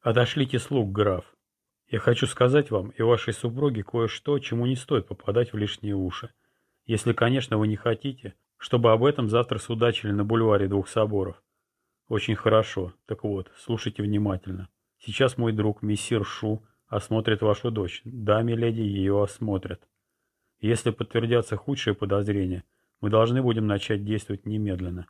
Отошлите слуг, граф. Я хочу сказать вам и вашей супруге кое-что, чему не стоит попадать в лишние уши. Если, конечно, вы не хотите, чтобы об этом завтра судачили на бульваре двух соборов. Очень хорошо. Так вот, слушайте внимательно. Сейчас мой друг, мессир Шу, осмотрит вашу дочь. Да, миледи, ее осмотрят. Если подтвердятся худшие подозрения, мы должны будем начать действовать немедленно.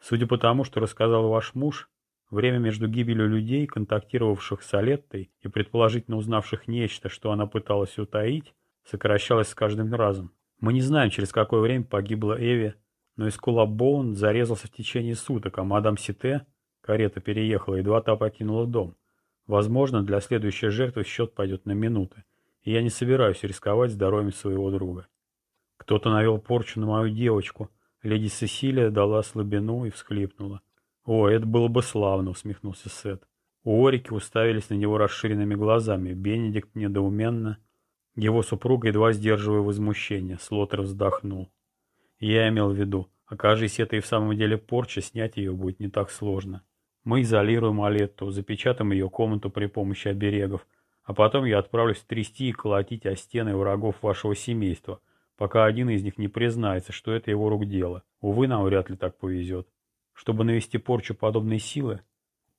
Судя по тому, что рассказал ваш муж, время между гибелью людей, контактировавших с Алеттой и предположительно узнавших нечто, что она пыталась утаить, сокращалось с каждым разом. Мы не знаем, через какое время погибла Эви, но Искула Боун зарезался в течение суток, а мадам Сите, карета переехала, едва та покинула дом. Возможно, для следующей жертвы счет пойдет на минуты, и я не собираюсь рисковать здоровьем своего друга. Кто-то навел порчу на мою девочку. Леди Сесилия дала слабину и всхлипнула. «О, это было бы славно», — усмехнулся Сет. Уорики уставились на него расширенными глазами. Бенедикт недоуменно. Его супруга едва сдерживая возмущение. Слотер вздохнул. Я имел в виду, окажись это и в самом деле порча, снять ее будет не так сложно. Мы изолируем Алетту, запечатаем ее комнату при помощи оберегов, а потом я отправлюсь трясти и колотить о стены врагов вашего семейства, пока один из них не признается, что это его рук дело. Увы, нам вряд ли так повезет. Чтобы навести порчу подобной силы,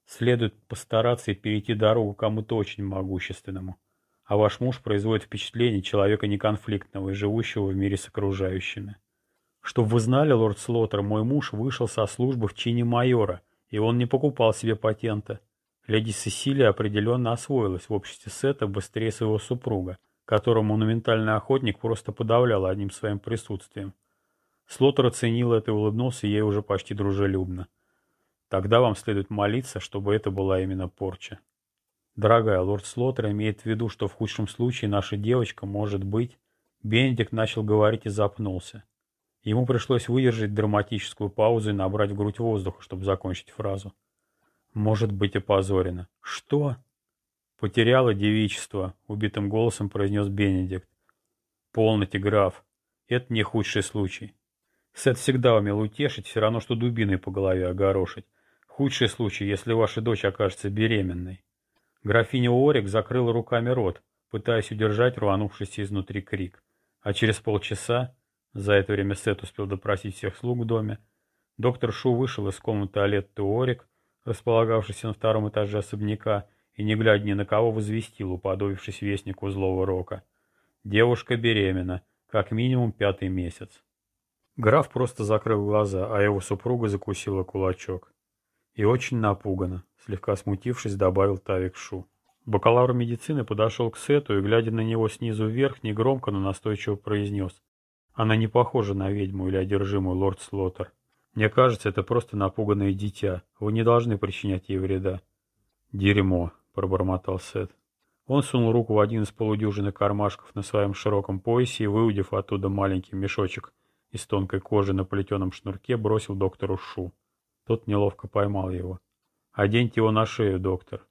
следует постараться и перейти дорогу кому-то очень могущественному. А ваш муж производит впечатление человека неконфликтного и живущего в мире с окружающими. Чтоб вы знали, лорд Слоттер, мой муж вышел со службы в чине майора, и он не покупал себе патента. Леди Сесилия определенно освоилась в обществе Сета быстрее своего супруга, которого монументальный охотник просто подавлял одним своим присутствием. Слоттер оценил это и улыбнулся ей уже почти дружелюбно. Тогда вам следует молиться, чтобы это была именно порча. Дорогая, лорд Слоттер имеет в виду, что в худшем случае наша девочка может быть... Бенедикт начал говорить и запнулся. Ему пришлось выдержать драматическую паузу и набрать в грудь воздуха, чтобы закончить фразу. Может быть опозорена. Что? Потеряла девичество, убитым голосом произнес Бенедикт. Полноте, граф. Это не худший случай. Сет всегда умел утешить, все равно, что дубиной по голове огорошить. Худший случай, если ваша дочь окажется беременной. Графиня Орик закрыла руками рот, пытаясь удержать рванувшийся изнутри крик. А через полчаса, за это время Сет успел допросить всех слуг в доме, доктор Шу вышел из комнаты Алетты Орик, располагавшейся на втором этаже особняка, и, не глядя ни на кого, возвестил, уподобившись вестнику злого рока. Девушка беременна, как минимум пятый месяц. Граф просто закрыл глаза, а его супруга закусила кулачок. И очень напугана, слегка смутившись, добавил Тавик Шу. Бакалавр медицины подошел к Сету и, глядя на него снизу вверх, негромко, но настойчиво произнес. Она не похожа на ведьму или одержимую лорд Слоттер. Мне кажется, это просто напуганное дитя. Вы не должны причинять ей вреда. Дерьмо, пробормотал Сет. Он сунул руку в один из полудюжины кармашков на своем широком поясе и, выудив оттуда маленький мешочек из тонкой кожи на плетеном шнурке, бросил доктору Шу. Тот неловко поймал его. «Оденьте его на шею, доктор.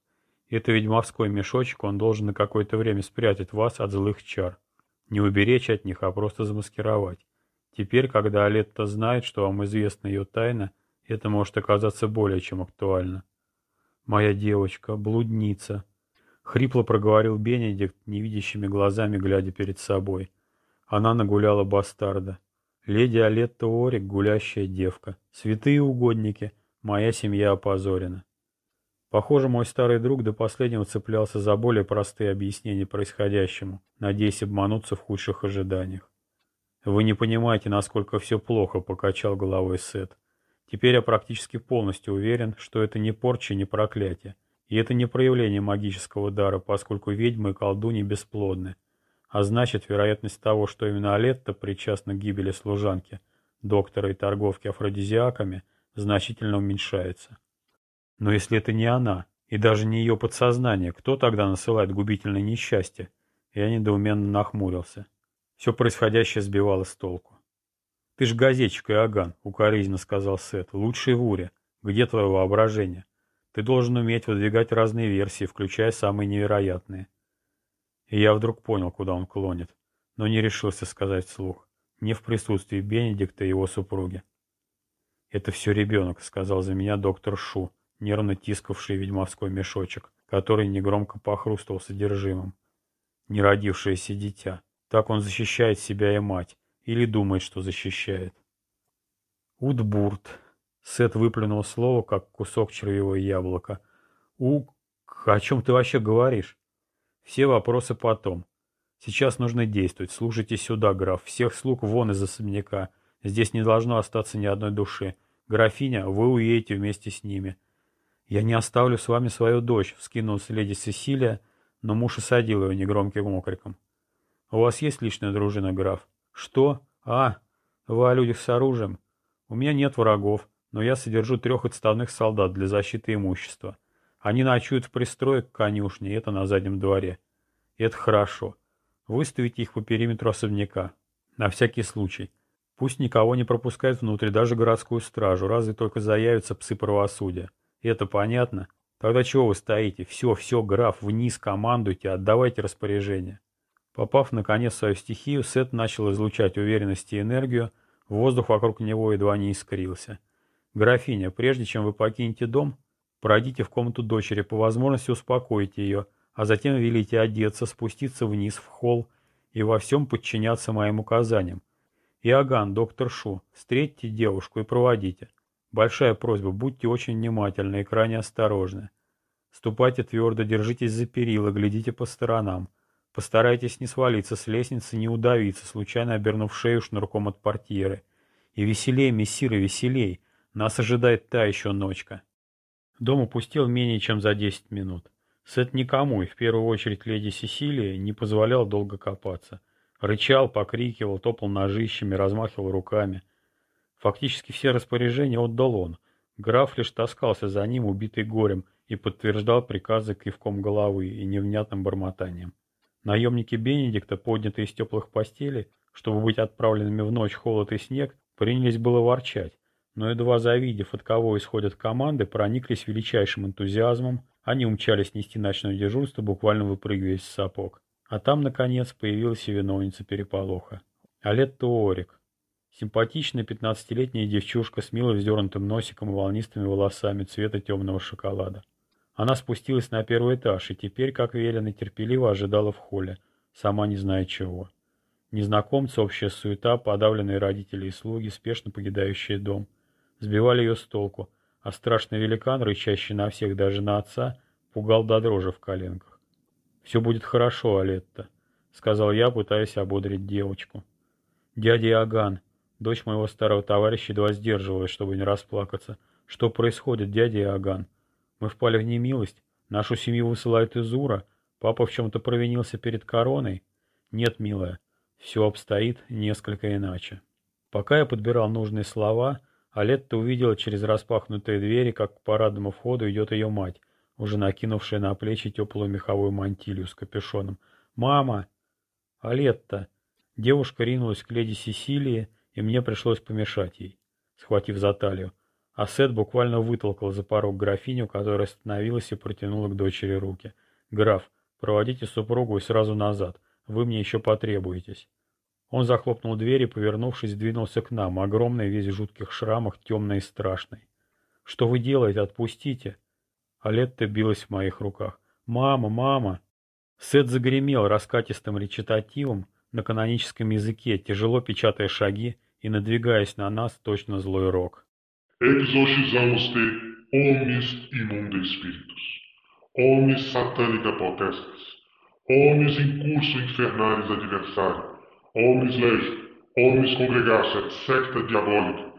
Это ведьмовской мешочек, он должен на какое-то время спрятать вас от злых чар. Не уберечь от них, а просто замаскировать. Теперь, когда Алетта знает, что вам известна ее тайна, это может оказаться более чем актуально. «Моя девочка, блудница», — хрипло проговорил Бенедикт, невидящими глазами глядя перед собой. Она нагуляла бастарда. Леди Алетта Орик, гулящая девка. Святые угодники, моя семья опозорена. Похоже, мой старый друг до последнего цеплялся за более простые объяснения происходящему, надеясь обмануться в худших ожиданиях. «Вы не понимаете, насколько все плохо», — покачал головой Сет. «Теперь я практически полностью уверен, что это не порча, не проклятие. И это не проявление магического дара, поскольку ведьмы и колдуни бесплодны. А значит, вероятность того, что именно Алетта причастна к гибели служанки, доктора и торговки афродизиаками, значительно уменьшается. Но если это не она, и даже не ее подсознание, кто тогда насылает губительное несчастье? Я недоуменно нахмурился. Все происходящее сбивало с толку. «Ты ж газетчик, Иоганн», — укоризненно сказал Сет. «Лучший в Уре. Где твое воображение? Ты должен уметь выдвигать разные версии, включая самые невероятные. И я вдруг понял, куда он клонит, но не решился сказать вслух, не в присутствии Бенедикта и его супруги. «Это все ребенок», — сказал за меня доктор Шу, нервно тискавший ведьмовской мешочек, который негромко похрустывал содержимым. Неродившееся дитя. Так он защищает себя и мать. Или думает, что защищает. Удбурт. Сет выплюнул слово, как кусок червевого яблока. У... О чем ты вообще говоришь? Все вопросы потом. Сейчас нужно действовать. Слушайте сюда, граф. Всех слуг вон из особняка. Здесь не должно остаться ни одной души. Графиня, вы уедете вместе с ними. Я не оставлю с вами свою дочь, вскинулась леди Сесилия, но муж осадил ее негромким окриком. У вас есть личная дружина, граф? Что? А, вы о людях с оружием. У меня нет врагов, но я содержу трех отставных солдат для защиты имущества. Они ночуют в пристрое к конюшне, это на заднем дворе. И это хорошо. Выставите их по периметру особняка. На всякий случай. Пусть никого не пропускают внутрь, даже городскую стражу, разве только заявятся псы правосудия. И это понятно? Тогда чего вы стоите? Все, все, граф, вниз, командуйте, отдавайте распоряжение. Попав, наконец, в свою стихию, Сет начал излучать уверенность и энергию, воздух вокруг него едва не искрился. «Графиня, прежде чем вы покинете дом, пройдите в комнату дочери, по возможности успокойте ее, а затем велите одеться, спуститься вниз в холл и во всем подчиняться моим указаниям. Иоганн, доктор Шу, встретьте девушку и проводите. Большая просьба, будьте очень внимательны и крайне осторожны. Ступайте твердо, держитесь за перила, глядите по сторонам. Постарайтесь не свалиться с лестницы, не удавиться, случайно обернув шею шнурком от портьеры. И веселей, мессиры, веселей. Нас ожидает та еще ночка. Дом упустил менее чем за десять минут. Сет никому, и в первую очередь леди Сесилии, не позволял долго копаться. Рычал, покрикивал, топал ножищами, размахивал руками. Фактически все распоряжения отдал он. Граф лишь таскался за ним, убитый горем, и подтверждал приказы кивком головы и невнятным бормотанием. Наемники Бенедикта, поднятые из теплых постелей, чтобы быть отправленными в ночь холод и снег, принялись было ворчать, но едва завидев, от кого исходят команды, прониклись величайшим энтузиазмом, они умчались нести ночное дежурство, буквально выпрыгивая из сапог. А там, наконец, появилась виновница переполоха. Алетта Орик. Симпатичная пятнадцатилетняя девчушка с мило вздернутым носиком и волнистыми волосами цвета темного шоколада. Она спустилась на первый этаж и теперь, как велено, терпеливо ожидала в холле, сама не зная чего. Незнакомцы, общая суета, подавленные родители и слуги, спешно покидающие дом, сбивали ее с толку, а страшный великан, рычащий на всех, даже на отца, пугал до дрожи в коленках. «Все будет хорошо, Алетта», — сказал я, пытаясь ободрить девочку. «Дядя Иоганн, дочь моего старого товарища едва сдерживалась, чтобы не расплакаться. Что происходит, дядя Иоганн? Мы впали в немилость. Нашу семью высылают из Ура. Папа в чем-то провинился перед короной. Нет, милая, все обстоит несколько иначе. Пока я подбирал нужные слова, Алетта увидела через распахнутые двери, как к парадному входу идет ее мать, уже накинувшая на плечи теплую меховую мантилью с капюшоном. «Мама!» «Алетта!» Девушка ринулась к леди Сесилии, и мне пришлось помешать ей, схватив за талию. А Сет буквально вытолкал за порог графиню, которая остановилась и протянула к дочери руки. «Граф, проводите супругу и сразу назад. Вы мне еще потребуетесь». Он захлопнул дверь и, повернувшись, двинулся к нам, огромный, весь в жутких шрамах, темный и страшный. «Что вы делаете? Отпустите!» Алетта билась в моих руках. «Мама, мама!» Сет загремел раскатистым речитативом на каноническом языке, тяжело печатая шаги и надвигаясь на нас точно злой рок. Exorcizamos te omnis imundo espíritus, omnis satanica potestas, omnis incurso infernaris legio, omnis congregatio et secta diabolica.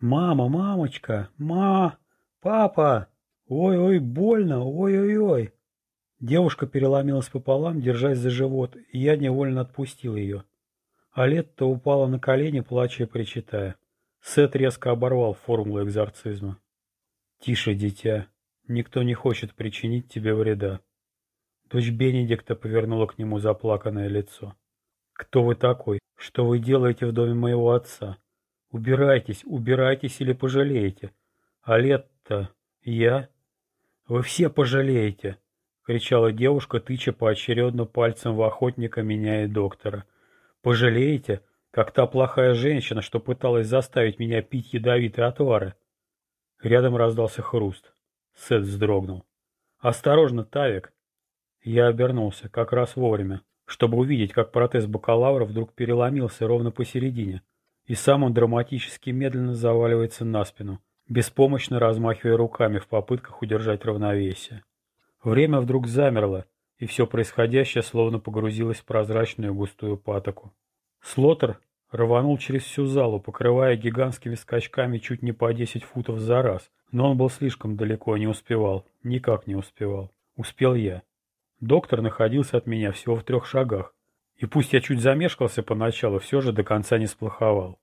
«Мама, мамочка, ма, папа, ой-ой, больно, ой-ой-ой!» Девушка переломилась пополам, держась за живот, и я невольно отпустил ее. А Летта упала на колени, плача и причитая. Сет резко оборвал формулу экзорцизма. «Тише, дитя. Никто не хочет причинить тебе вреда». Дочь Бенедикта повернула к нему заплаканное лицо. «Кто вы такой? Что вы делаете в доме моего отца? Убирайтесь, убирайтесь или пожалеете. А лет-то я? Вы все пожалеете!» — кричала девушка, тыча поочередно пальцем в охотника, меняя доктора. «Пожалеете? как та плохая женщина, что пыталась заставить меня пить ядовитые отвары. Рядом раздался хруст. Сет вздрогнул. «Осторожно, Тавик!» Я обернулся, как раз вовремя, чтобы увидеть, как протез бакалавра вдруг переломился ровно посередине, и сам он драматически медленно заваливается на спину, беспомощно размахивая руками в попытках удержать равновесие. Время вдруг замерло, и все происходящее словно погрузилось в прозрачную густую патоку. Слотер рванул через всю залу, покрывая гигантскими скачками чуть не по 10 футов за раз, но он был слишком далеко, не успевал, никак не успевал. Успел я. Доктор находился от меня всего в трех шагах, и пусть я чуть замешкался поначалу, все же до конца не сплоховал.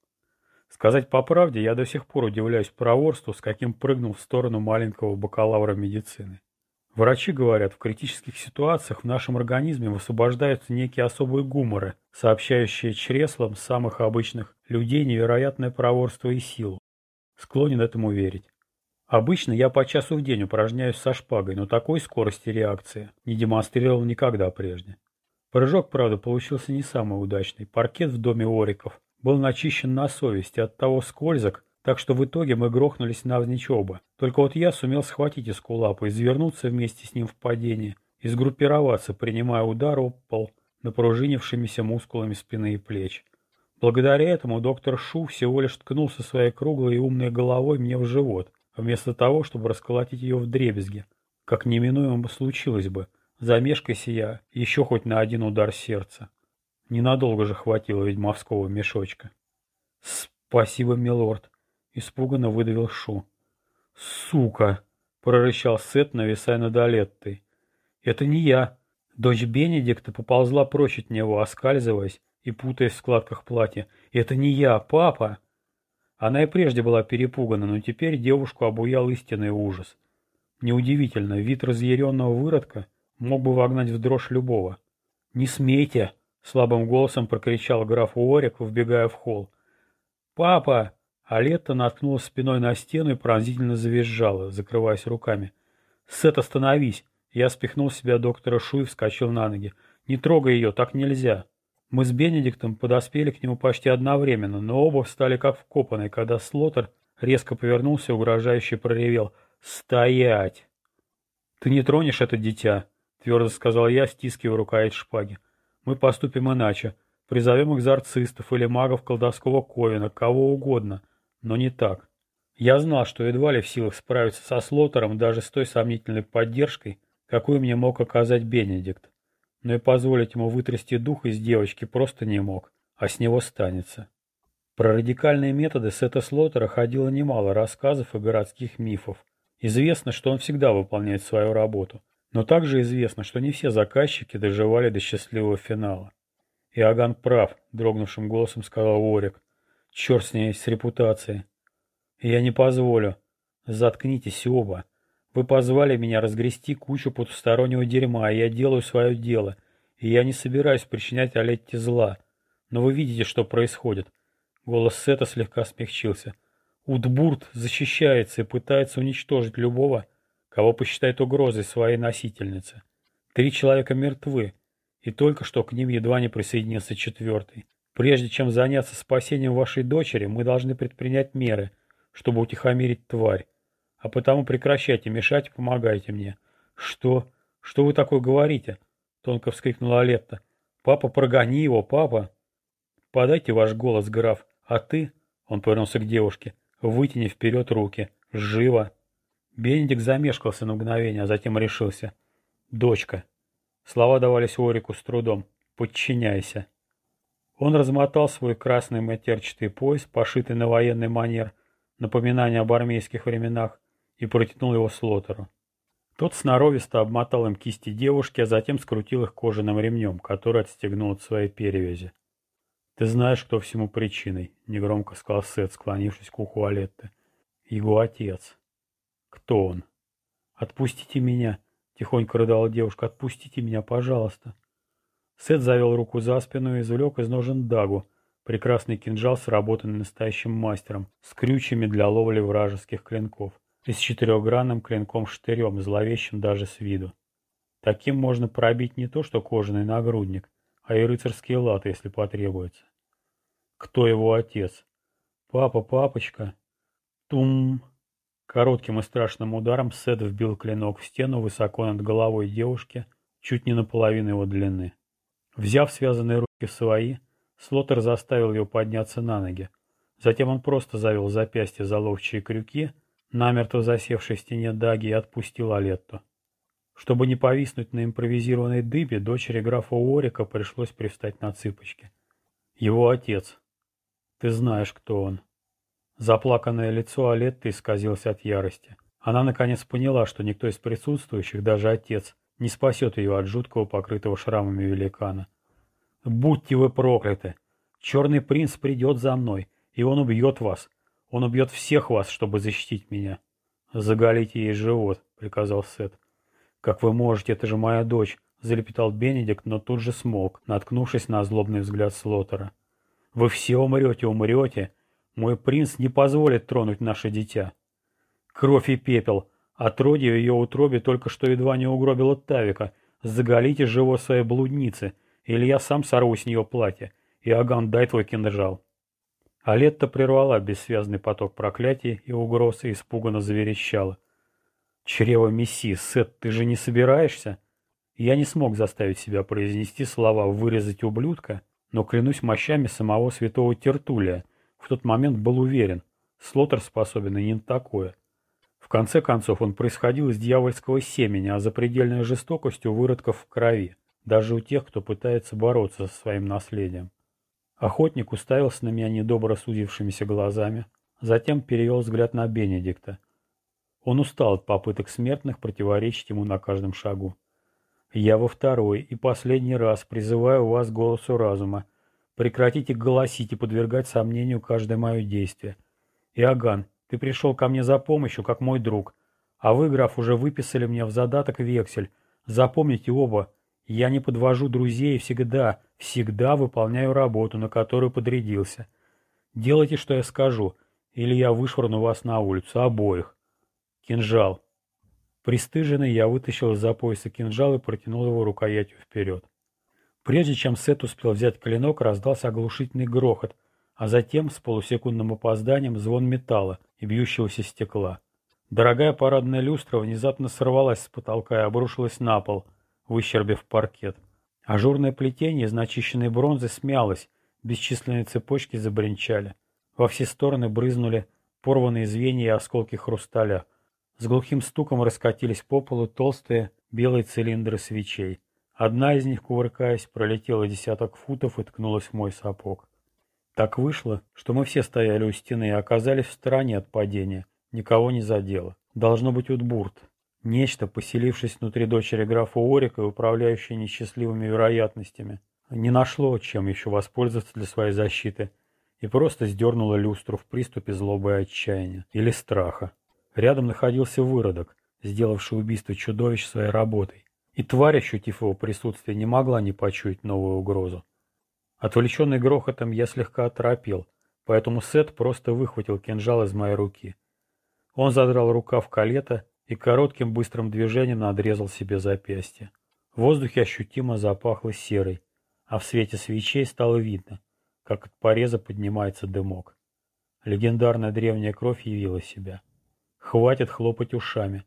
Сказать по правде, я до сих пор удивляюсь проворству, с каким прыгнул в сторону маленького бакалавра медицины. Врачи говорят, в критических ситуациях в нашем организме высвобождаются некие особые гуморы, сообщающие чреслам самых обычных людей невероятное проворство и силу. Склонен этому верить. Обычно я по часу в день упражняюсь со шпагой, но такой скорости реакции не демонстрировал никогда прежде. Прыжок, правда, получился не самый удачный. Паркет в доме Ориков был начищен на совесть и оттого скользок, так что в итоге мы грохнулись навзничь оба. Только вот я сумел схватить эскулапа, извернуться вместе с ним в падении и сгруппироваться, принимая удар об пол напружинившимися мускулами спины и плеч. Благодаря этому доктор Шу всего лишь ткнулся своей круглой и умной головой мне в живот, вместо того, чтобы расколотить ее в дребезги, как неминуемо случилось бы, замешкайся я еще хоть на один удар сердца. Ненадолго же хватило ведьмовского мешочка. «Спасибо, милорд», Испуганно выдавил Шу. «Сука!» — прорычал Сет, нависая над Алеттой. «Это не я!» Дочь Бенедикта поползла прочь от него, оскальзываясь и путаясь в складках платья. «Это не я, папа!» Она и прежде была перепугана, но теперь девушку обуял истинный ужас. Неудивительно, вид разъяренного выродка мог бы вогнать в дрожь любого. «Не смейте!» — слабым голосом прокричал граф Уорик, вбегая в холл. «Папа!» Алетта наткнулась спиной на стену и пронзительно завизжала, закрываясь руками. «Сет, остановись!» Я спихнул с себя доктора Шу и вскочил на ноги. «Не трогай ее, так нельзя!» Мы с Бенедиктом подоспели к нему почти одновременно, но оба встали как вкопанные, когда Слотер резко повернулся и угрожающе проревел «Стоять!» «Ты не тронешь это дитя!» — твердо сказал я, стискивая рукоять шпаги. «Мы поступим иначе. Призовем экзорцистов или магов колдовского ковина, кого угодно но не так. Я знал, что едва ли в силах справиться со Слотером даже с той сомнительной поддержкой, какую мне мог оказать Бенедикт. Но и позволить ему вытрясти дух из девочки просто не мог, а с него станется. Про радикальные методы Сета Слотера ходило немало рассказов и городских мифов. Известно, что он всегда выполняет свою работу, но также известно, что не все заказчики доживали до счастливого финала. Иоганн прав, дрогнувшим голосом сказал Орик. Черт с ней, с репутацией. Я не позволю. Заткнитесь оба. Вы позвали меня разгрести кучу потустороннего дерьма, и я делаю свое дело. И я не собираюсь причинять Олетте зла. Но вы видите, что происходит. Голос Сета слегка смягчился. Утбурт защищается и пытается уничтожить любого, кого посчитает угрозой своей носительницы. Три человека мертвы, и только что к ним едва не присоединился четвертый. Прежде чем заняться спасением вашей дочери, мы должны предпринять меры, чтобы утихомирить тварь. А потому прекращайте мешать помогайте мне. Что? Что вы такое говорите? Тонко вскрикнула Алетта. Папа, прогони его, папа. Подайте ваш голос, граф. А ты, он повернулся к девушке, вытяни вперед руки. Живо. Бенедик замешкался на мгновение, а затем решился. Дочка. Слова давались Орику с трудом. Подчиняйся. Он размотал свой красный матерчатый пояс, пошитый на военный манер, напоминание об армейских временах, и протянул его Слотеру. Тот сноровисто обмотал им кисти девушки, а затем скрутил их кожаным ремнем, который отстегнул от своей перевязи. «Ты знаешь, кто всему причиной», — негромко сказал Сет, склонившись к уху Алетты. «Его отец». «Кто он?» «Отпустите меня», — тихонько рыдала девушка. «Отпустите меня, пожалуйста». Сет завел руку за спину и извлек из ножен дагу, прекрасный кинжал, сработанный настоящим мастером, с крючьями для ловли вражеских клинков, и с четырехгранным клинком-штырем, зловещим даже с виду. Таким можно пробить не то что кожаный нагрудник, а и рыцарские латы, если потребуется. Кто его отец? Папа, папочка? Тум. Коротким и страшным ударом Сет вбил клинок в стену высоко над головой девушки, чуть не наполовину его длины. Взяв связанные руки в свои, Слотер заставил ее подняться на ноги. Затем он просто завел запястье за ловчие крюки, намертво засевшей в стене даги, и отпустил Алетту. Чтобы не повиснуть на импровизированной дыбе, дочери графа Уорика пришлось привстать на цыпочки. Его отец. Ты знаешь, кто он. Заплаканное лицо Алетты исказилось от ярости. Она наконец поняла, что никто из присутствующих, даже отец, не спасет ее от жуткого покрытого шрамами великана. «Будьте вы прокляты! Черный принц придет за мной, и он убьет вас. Он убьет всех вас, чтобы защитить меня». «Заголите ей живот», — приказал Сет. «Как вы можете, это же моя дочь», — залепетал Бенедикт, но тут же смолк, наткнувшись на злобный взгляд Слотера. «Вы все умрете, умрете. Мой принц не позволит тронуть наше дитя». Кровь и пепел. Отродье ее утробе только что едва не угробило Тавика. Заголите живо своей блудницы, или я сам сорву с нее платье. Иоганн, дай твой кинжал. Алетта прервала бессвязный поток проклятий и угроз и испуганно заверещала. Чрево Месси, Сет, ты же не собираешься? Я не смог заставить себя произнести слова «вырезать ублюдка», но клянусь мощами самого святого Тертулия. В тот момент был уверен, Слотер способен и не на такое. В конце концов, он происходил из дьявольского семени, а запредельной жестокостью выродков в крови, даже у тех, кто пытается бороться со своим наследием. Охотник уставился на меня недобро судившимися глазами, затем перевел взгляд на Бенедикта – он устал от попыток смертных противоречить ему на каждом шагу. Я во второй и последний раз призываю вас голосу разума. Прекратите голосить и подвергать сомнению каждое мое действие. Иоганн, ты пришел ко мне за помощью, как мой друг. А вы, граф, уже выписали мне в задаток вексель. Запомните оба, я не подвожу друзей всегда, всегда выполняю работу, на которую подрядился. Делайте, что я скажу, или я вышвырну вас на улицу, обоих. Кинжал. Пристыженный, я вытащил из-за пояса кинжал и протянул его рукоятью вперед. Прежде чем Сет успел взять клинок, раздался оглушительный грохот, а затем, с полусекундным опозданием, звон металла и бьющегося стекла. Дорогая парадная люстра внезапно сорвалась с потолка и обрушилась на пол, выщербив паркет. Ажурное плетение из начищенной бронзы смялось, бесчисленные цепочки забринчали. Во все стороны брызнули порванные звенья и осколки хрусталя. С глухим стуком раскатились по полу толстые белые цилиндры свечей. Одна из них, кувыркаясь, пролетела десяток футов и ткнулась в мой сапог. Так вышло, что мы все стояли у стены и оказались в стороне от падения. Никого не задело. Должно быть Утбурт. Нечто, поселившись внутри дочери графа Орика и управляющее несчастливыми вероятностями, не нашло, чем еще воспользоваться для своей защиты, и просто сдернуло люстру в приступе злобы и отчаяния. Или страха. Рядом находился выродок, сделавший убийство чудовищ своей работой. И тварь, ощутив его присутствие, не могла не почуять новую угрозу. Отвлеченный грохотом я слегка оторопел, поэтому Сет просто выхватил кинжал из моей руки. Он задрал рукав калета и коротким быстрым движением надрезал себе запястье. В воздухе ощутимо запахло серой, а в свете свечей стало видно, как от пореза поднимается дымок. Легендарная древняя кровь явила себя. Хватит хлопать ушами.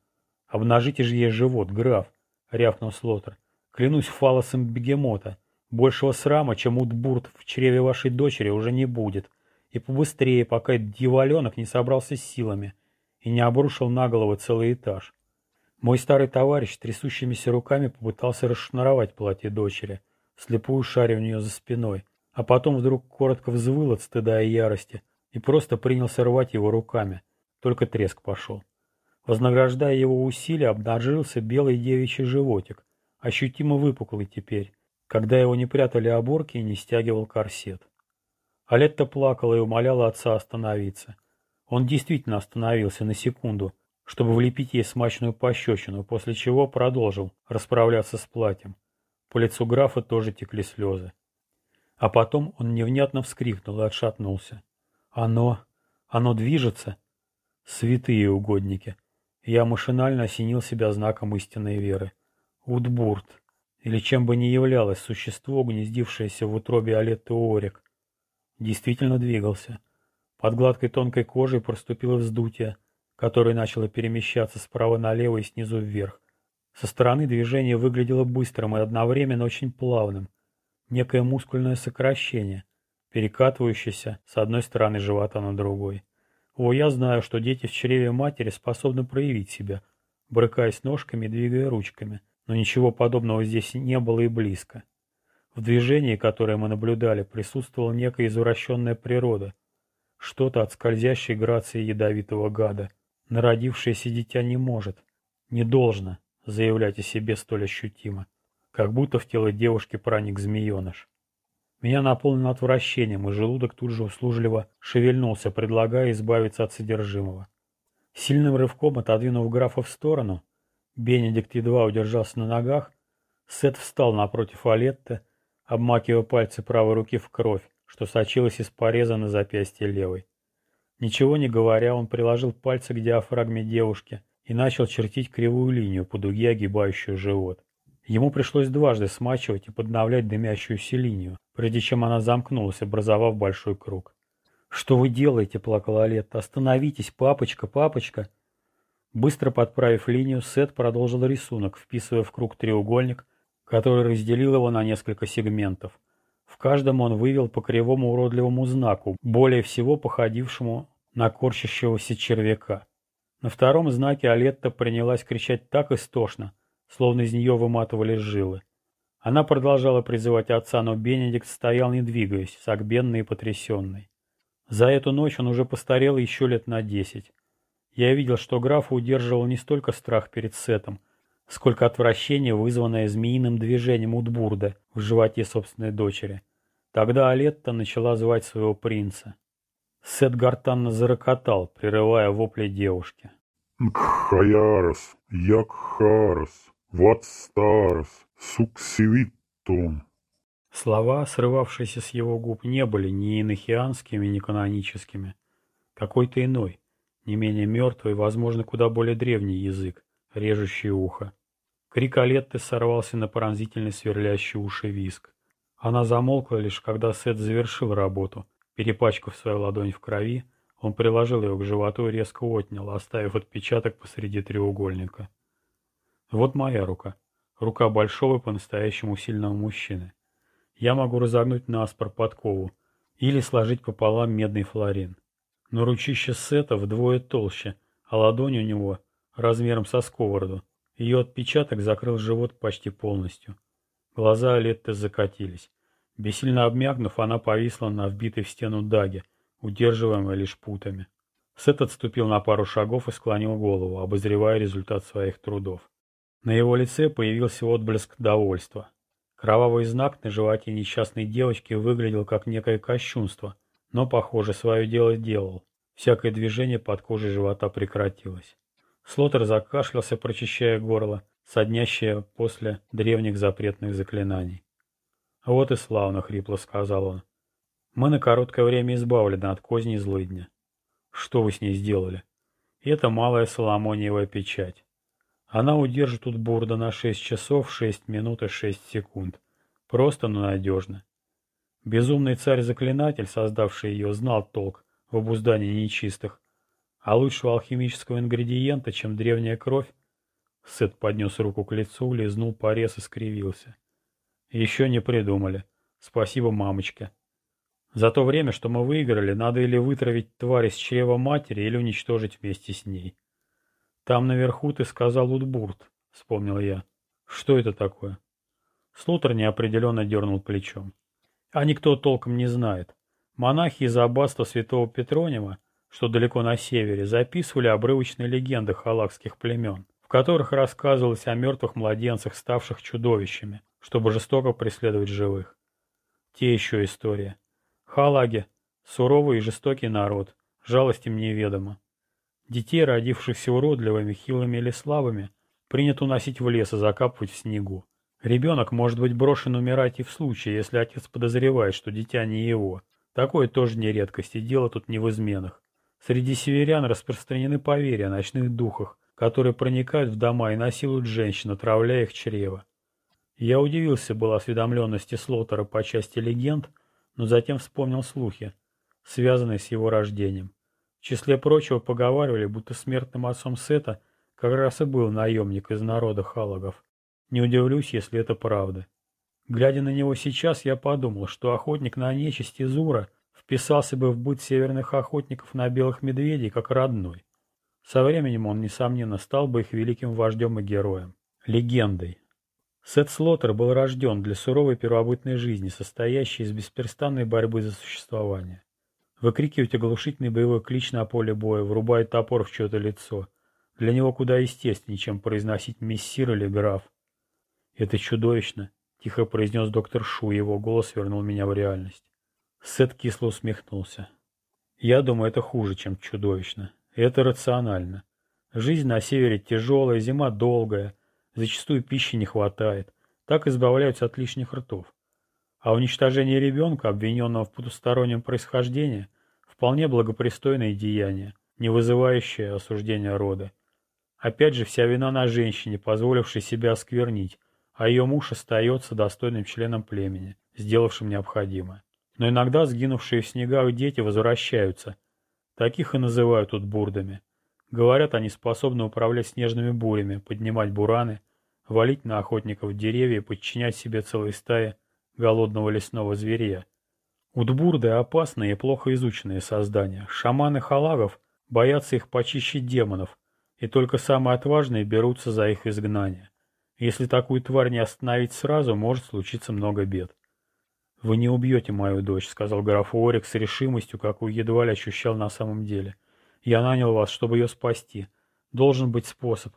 Обнажите же ей живот, граф, рявкнул Слотер. Клянусь фалосом бегемота. Большего срама, чем Утбурт в чреве вашей дочери, уже не будет. И побыстрее, пока дьяволенок не собрался с силами и не обрушил на голову целый этаж. Мой старый товарищ трясущимися руками попытался расшнуровать платье дочери, слепую шаря у нее за спиной, а потом вдруг коротко взвыл от стыда и ярости и просто принялся рвать его руками. Только треск пошел. Вознаграждая его усилия, обнажился белый девичий животик, ощутимо выпуклый теперь, когда его не прятали оборки и не стягивал корсет. Алетта плакала и умоляла отца остановиться. Он действительно остановился на секунду, чтобы влепить ей смачную пощечину, после чего продолжил расправляться с платьем. По лицу графа тоже текли слезы. А потом он невнятно вскрикнул и отшатнулся. «Оно... оно движется!» Святые угодники. Я машинально осенил себя знаком истинной веры. Утбурт. Или чем бы ни являлось существо, гнездившееся в утробе Алетты Орик. Действительно двигался. Под гладкой тонкой кожей проступило вздутие. которое начало перемещаться справа налево и снизу вверх. Со стороны движение выглядело быстрым и одновременно очень плавным. Некое мускульное сокращение, перекатывающееся с одной стороны живота на другой. О, я знаю, что дети в чреве матери способны проявить себя, брыкаясь ножками и двигая ручками, но ничего подобного здесь не было и близко. В движении, которое мы наблюдали, присутствовала некая извращенная природа, что-то от скользящей грации ядовитого гада. Народившееся дитя не может, не должно заявлять о себе столь ощутимо, как будто в тело девушки проник змееныш. Меня наполнило отвращением, и желудок тут же услужливо шевельнулся, предлагая избавиться от содержимого. Сильным рывком отодвинув графа в сторону, Бенедикт едва удержался на ногах, Сет встал напротив Алетты, обмакивая пальцы правой руки в кровь, что сочилась из пореза на запястье левой. Ничего не говоря, он приложил пальцы к диафрагме девушки и начал чертить кривую линию по дуге, огибающую живот. Ему пришлось дважды смачивать и подновлять дымящуюся линию, прежде чем она замкнулась, образовав большой круг. «Что вы делаете?» – плакала Летта. «Остановитесь, папочка, папочка!» Быстро подправив линию, Сет продолжил рисунок, вписывая в круг треугольник, который разделил его на несколько сегментов. В каждом он вывел по кривому уродливому знаку, более всего походившему на корчащегося червяка. На втором знаке Алетта принялась кричать так истошно, словно из нее выматывали жилы. Она продолжала призывать отца, но Бенедикт стоял не двигаясь, согбенный и потрясенный. За эту ночь он уже постарел еще лет на десять. Я видел, что графа удерживал не столько страх перед Сетом, сколько отвращение, вызванное змеиным движением Утбурда в животе собственной дочери. Тогда Алетта начала звать своего принца. Сет гортанно зарокотал, прерывая вопли девушки. «Кхаярос, Якхарос, Ватстарос, Суксивиттум». Слова, срывавшиеся с его губ, не были ни инохианскими, ни каноническими. Какой-то иной, не менее мертвый, возможно, куда более древний язык, режущий ухо. Крик Алетты сорвался на пронзительный сверлящий уши виск. Она замолкла лишь, когда Сет завершил работу. Перепачкав свою ладонь в крови, он приложил ее к животу и резко отнял, оставив отпечаток посреди треугольника. Вот моя рука. Рука большого по-настоящему сильного мужчины. Я могу разогнуть наспор подкову или сложить пополам медный флорин. Но ручище Сета вдвое толще, а ладонь у него размером со сковороду. Ее отпечаток закрыл живот почти полностью. Глаза Алетты закатились. Бессильно обмякнув, она повисла на вбитой в стену даге, удерживаемой лишь путами. Сет отступил на пару шагов и склонил голову, обозревая результат своих трудов. На его лице появился отблеск довольства. Кровавый знак на животе несчастной девочки выглядел как некое кощунство, но, похоже, свое дело делал. Всякое движение под кожей живота прекратилось. Слотер закашлялся, прочищая горло, соднящее после древних запретных заклинаний. «Вот и славно», — хрипло сказал он. «Мы на короткое время избавлены от козней злыдня. Что вы с ней сделали? Это малая соломониевая печать. Она удержит тут бурда на 6 часов, 6 минут и 6 секунд. Просто, но надежно. Безумный царь-заклинатель, создавший ее, знал толк в обуздании нечистых, а лучшего алхимического ингредиента, чем древняя кровь, Сет поднес руку к лицу, лизнул порез и скривился. Еще не придумали. Спасибо, мамочке. За то время, что мы выиграли, надо или вытравить тварь из чрева матери, или уничтожить вместе с ней. Там наверху ты сказал Утбурт, вспомнил я. Что это такое? Слутер неопределенно дернул плечом. А никто толком не знает. Монахи из аббатства святого Петронева что далеко на севере, записывали обрывочные легенды халакских племен, в которых рассказывалось о мертвых младенцах, ставших чудовищами, чтобы жестоко преследовать живых. Те еще история. Халаги – суровый и жестокий народ, жалость им неведома. Детей, родившихся уродливыми, хилыми или слабыми, принято уносить в лес и закапывать в снегу. Ребенок может быть брошен умирать и в случае, если отец подозревает, что дитя не его. Такое тоже не редкость, и дело тут не в изменах. Среди северян распространены поверья о ночных духах, которые проникают в дома и насилуют женщин, отравляя их чрево. Я удивился был осведомленности Слотера по части легенд, но затем вспомнил слухи, связанные с его рождением. числе прочего поговаривали, будто смертным отцом Сета как раз и был наемник из народа халагов. Не удивлюсь, если это правда. Глядя на него сейчас, я подумал, что охотник на нечисть Зура вписался бы в быт северных охотников на белых медведей как родной. Со временем он, несомненно, стал бы их великим вождем и героем. Легендой. Сет Слоттер был рожден для суровой первобытной жизни, состоящей из бесперестанной борьбы за существование. Выкрикивать оглушительный боевой клич на поле боя, врубать топор в чье-то лицо. Для него куда естественнее, чем произносить мессир или граф. «Это чудовищно», — тихо произнес доктор Шу, его голос вернул меня в реальность. Сет кисло усмехнулся. «Я думаю, это хуже, чем чудовищно. Это рационально. Жизнь на севере тяжелая, зима долгая, зачастую пищи не хватает. Так избавляются от лишних ртов. А уничтожение ребенка, обвиненного в потустороннем происхождении, вполне благопристойное деяние, не вызывающее осуждения рода. Опять же, вся вина на женщине, позволившей себя осквернить, а ее муж остается достойным членом племени, сделавшим необходимое. Но иногда сгинувшие в снегах дети возвращаются. Таких и называют тут бурдами. Говорят, они способны управлять снежными бурями, поднимать бураны, валить на охотников деревья и подчинять себе целые стаи голодного лесного зверя. Удбурды – опасные и плохо изученные создания. Шаманы халагов боятся их почище демонов, и только самые отважные берутся за их изгнание. Если такую тварь не остановить сразу, может случиться много бед. «Вы не убьете мою дочь», — сказал граф Орик с решимостью, какую едва ли ощущал на самом деле. «Я нанял вас, чтобы ее спасти. Должен быть способ».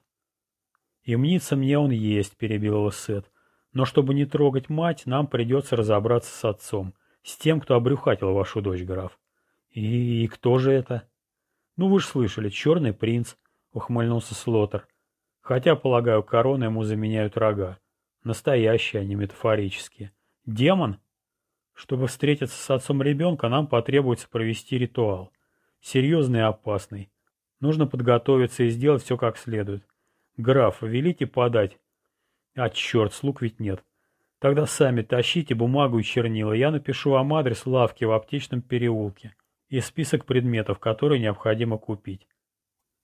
«И мнится мне он есть», — перебил его Сет. Но чтобы не трогать мать, нам придется разобраться с отцом, с тем, кто обрюхатил вашу дочь, граф. И, и кто же это? Ну, вы же слышали, черный принц, ухмыльнулся Слотер. Хотя, полагаю, короны ему заменяют рога. Настоящие, а не метафорические. Демон? Чтобы встретиться с отцом ребенка, нам потребуется провести ритуал. Серьезный и опасный. Нужно подготовиться и сделать все как следует. Граф, велите подать а черт, слуг ведь нет. Тогда сами тащите бумагу и чернила. Я напишу вам адрес лавки в аптечном переулке и список предметов, которые необходимо купить.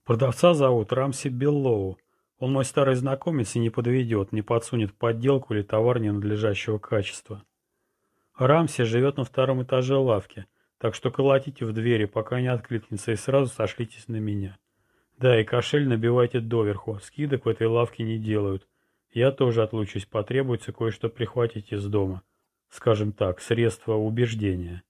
Продавца зовут Рамси Беллоу. Он мой старый знакомец и не подведет, не подсунет подделку или товар ненадлежащего качества. Рамси живет на втором этаже лавки, так что колотите в двери, пока не откликнется, и сразу сошлитесь на меня. Да, и кошель набивайте доверху, скидок в этой лавке не делают. Я тоже отлучусь, потребуется кое-что прихватить из дома. Скажем так, средство убеждения.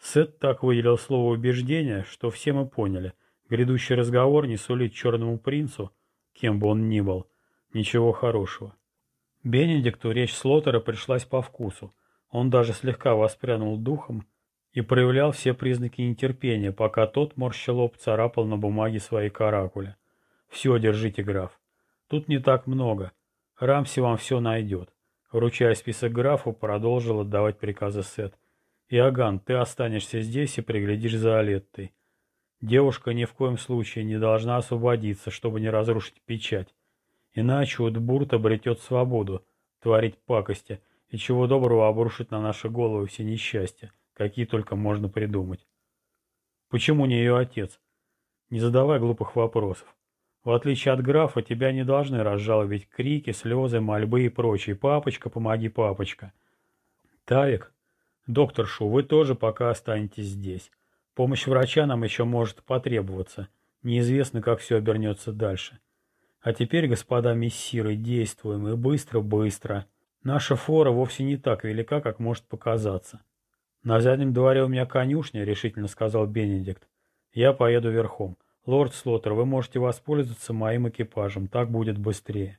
Сет так выделил слово «убеждение», что все мы поняли. Грядущий разговор не сулит черному принцу, кем бы он ни был, ничего хорошего. Бенедикту речь Слотера пришлась по вкусу. Он даже слегка воспрянул духом и проявлял все признаки нетерпения, пока тот морщил лоб царапал на бумаге свои каракули. «Все, держите, граф. Тут не так много. Рамси вам все найдет. Вручая список графу, продолжил отдавать приказы Сет. Иоганн, ты останешься здесь и приглядишь за Алеттой. Девушка ни в коем случае не должна освободиться, чтобы не разрушить печать. Иначе Утбурт обретет свободу, творить пакости, и чего доброго обрушить на наши головы все несчастья, какие только можно придумать. Почему не ее отец? Не задавай глупых вопросов. В отличие от графа, тебя не должны разжаловать крики, слезы, мольбы и прочее. Папочка, помоги, папочка. Тавик, доктор Шу, вы тоже пока останетесь здесь. Помощь врача нам еще может потребоваться. Неизвестно, как все обернется дальше. А теперь, господа мессиры, действуем и быстро-быстро. Наша фора вовсе не так велика, как может показаться. На заднем дворе у меня конюшня, решительно сказал Бенедикт. Я поеду верхом. «Лорд Слоттер, вы можете воспользоваться моим экипажем, так будет быстрее».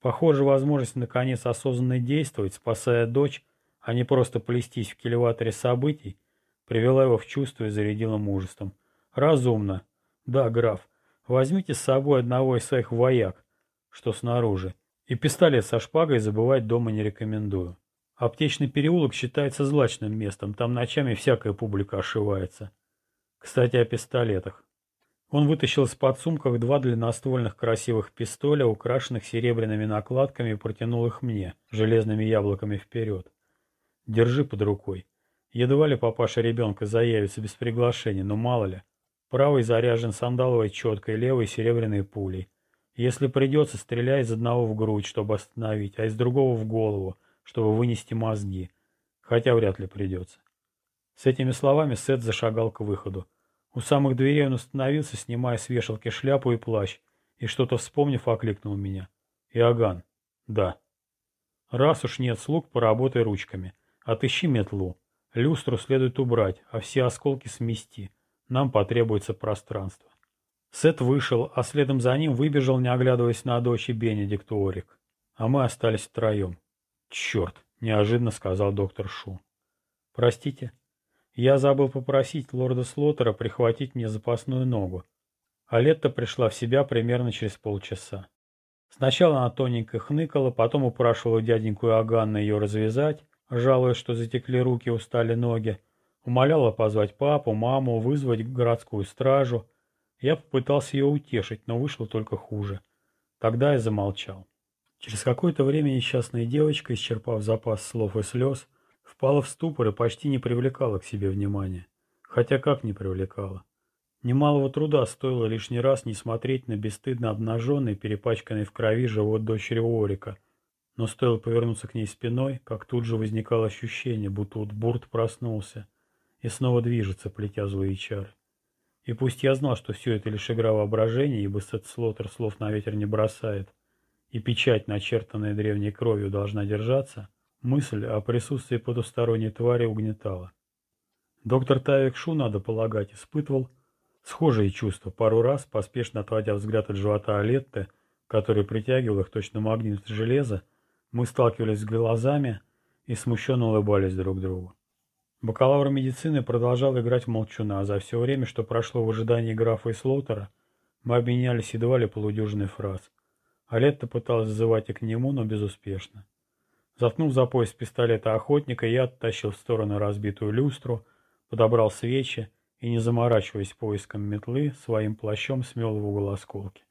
Похоже, возможность наконец осознанно действовать, спасая дочь, а не просто плестись в кильваторе событий, привела его в чувство и зарядила мужеством. «Разумно. Да, граф, возьмите с собой одного из своих вояк, что снаружи, и пистолет со шпагой забывать дома не рекомендую. Аптечный переулок считается злачным местом, там ночами всякая публика ошивается. Кстати, о пистолетах. Он вытащил из-под сумках два длинноствольных красивых пистоля, украшенных серебряными накладками, и протянул их мне, железными яблоками вперед. «Держи под рукой. Едва ли папаша ребенка заявится без приглашения, но мало ли. Правый заряжен сандаловой четкой, левой серебряной пулей. Если придется, стреляй из одного в грудь, чтобы остановить, а из другого в голову, чтобы вынести мозги. Хотя вряд ли придется. С этими словами Сет зашагал к выходу. У самых дверей он остановился, снимая с вешалки шляпу и плащ, и что-то вспомнив, окликнул меня. «Иоганн». «Да». «Раз уж нет слуг, поработай ручками. Отыщи метлу. Люстру следует убрать, а все осколки смести. Нам потребуется пространство». Сет вышел, а следом за ним выбежал, не оглядываясь на дочь и Бенедикт Орик. А мы остались втроем. «Черт!» — неожиданно сказал доктор Шу. «Простите?» Я забыл попросить лорда Слоттера прихватить мне запасную ногу. А Летта пришла в себя примерно через полчаса. Сначала она тоненько хныкала, потом упрашивала дяденьку Иоганна ее развязать, жалуясь, что затекли руки, устали ноги. Умоляла позвать папу, маму, вызвать городскую стражу. Я попытался ее утешить, но вышло только хуже. Тогда я замолчал. Через какое-то время несчастная девочка, исчерпав запас слов и слез, впала в ступор и почти не привлекала к себе внимания. Хотя как не привлекала? Немалого труда стоило лишний раз не смотреть на бесстыдно обнаженный, перепачканный в крови живот дочери Орика. Но стоило повернуться к ней спиной, как тут же возникало ощущение, будто вот Бурт проснулся и снова движется, плетя злые чары. И пусть я знал, что все это лишь игра воображения, ибо Сет Слоттер слов на ветер не бросает, и печать, начертанная древней кровью, должна держаться, Мысль о присутствии потусторонней твари угнетала. Доктор Тавик Шу, надо полагать, испытывал схожие чувства, пару раз, поспешно отводя взгляд от живота Алетты, который притягивал их точно магнит железа, мы сталкивались с глазами и смущенно улыбались друг другу. Бакалавр медицины продолжал играть молчуна, а за все время, что прошло в ожидании графа и Слоутера, мы обменялись едва ли полудюжиной фраз. Алетта пыталась зазывать и к нему, но безуспешно. Заткнув за пояс пистолета охотника, я оттащил в сторону разбитую люстру, подобрал свечи и, не заморачиваясь поиском метлы, своим плащом смел в угол осколки.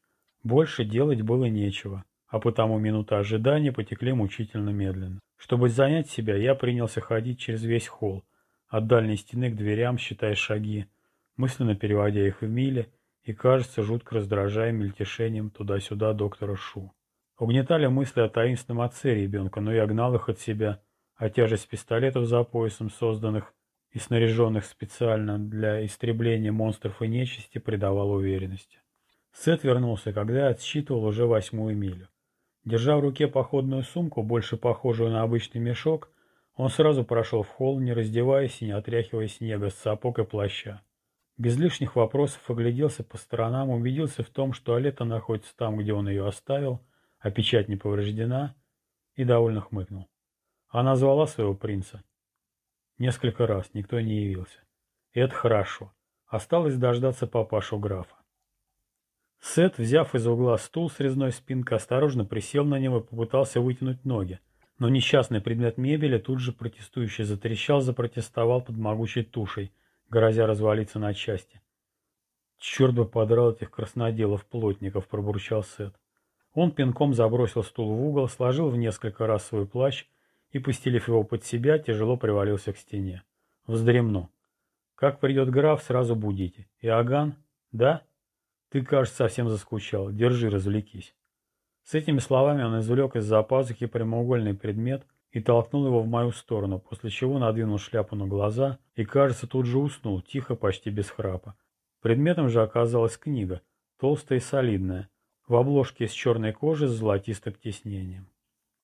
Больше делать было нечего, а потому минуты ожидания потекли мучительно медленно. Чтобы занять себя, я принялся ходить через весь холл, от дальней стены к дверям, считая шаги, мысленно переводя их в мили и, кажется, жутко раздражая мельтешением туда-сюда доктора Шу. Угнетали мысли о таинственном отце ребенка, но я гнал их от себя, а тяжесть пистолетов за поясом, созданных и снаряженных специально для истребления монстров и нечисти, придавала уверенности. Сет вернулся, когда отсчитывал уже восьмую милю. Держа в руке походную сумку, больше похожую на обычный мешок, он сразу прошел в холл, не раздеваясь и не отряхивая снега с сапог и плаща. Без лишних вопросов огляделся по сторонам, убедился в том, что Алета находится там, где он ее оставил, а печать не повреждена, и довольно хмыкнул. Она звала своего принца. Несколько раз никто не явился. И это хорошо. Осталось дождаться папашу графа. Сет, взяв из угла стул с резной спинкой, осторожно присел на него и попытался вытянуть ноги. Но несчастный предмет мебели тут же протестующий затрещал, запротестовал под могучей тушей, грозя развалиться на части. «Черт бы подрал этих красноделов-плотников!» – пробурчал Сет. Он пинком забросил стул в угол, сложил в несколько раз свой плащ и, постелив его под себя, тяжело привалился к стене. Вздремну. Как придет граф, сразу будите. Иоганн? Да? Ты, кажется, совсем заскучал. Держи, развлекись. С этими словами он извлек из-за пазухи прямоугольный предмет и толкнул его в мою сторону, после чего надвинул шляпу на глаза и, кажется, тут же уснул, тихо, почти без храпа. Предметом же оказалась книга, толстая и солидная, в обложке из черной кожи с золотистым тиснением.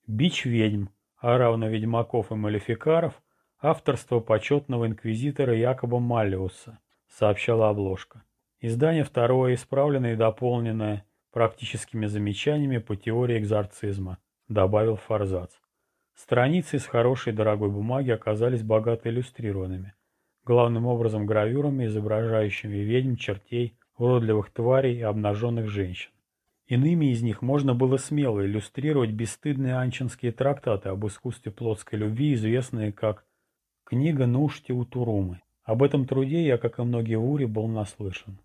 «Бич ведьм», а равно ведьмаков и малификаров, авторство почетного инквизитора Якоба Маллиуса, сообщала обложка. Издание второе, исправленное и дополненное практическими замечаниями по теории экзорцизма, добавил Форзац. Страницы из хорошей дорогой бумаги оказались богато иллюстрированными, главным образом гравюрами, изображающими ведьм, чертей, уродливых тварей и обнаженных женщин. Иными из них можно было смело иллюстрировать бесстыдные анчинские трактаты об искусстве плотской любви, известные как «Книга Нушти Утурумы». Об этом труде я, как и многие в был наслышан.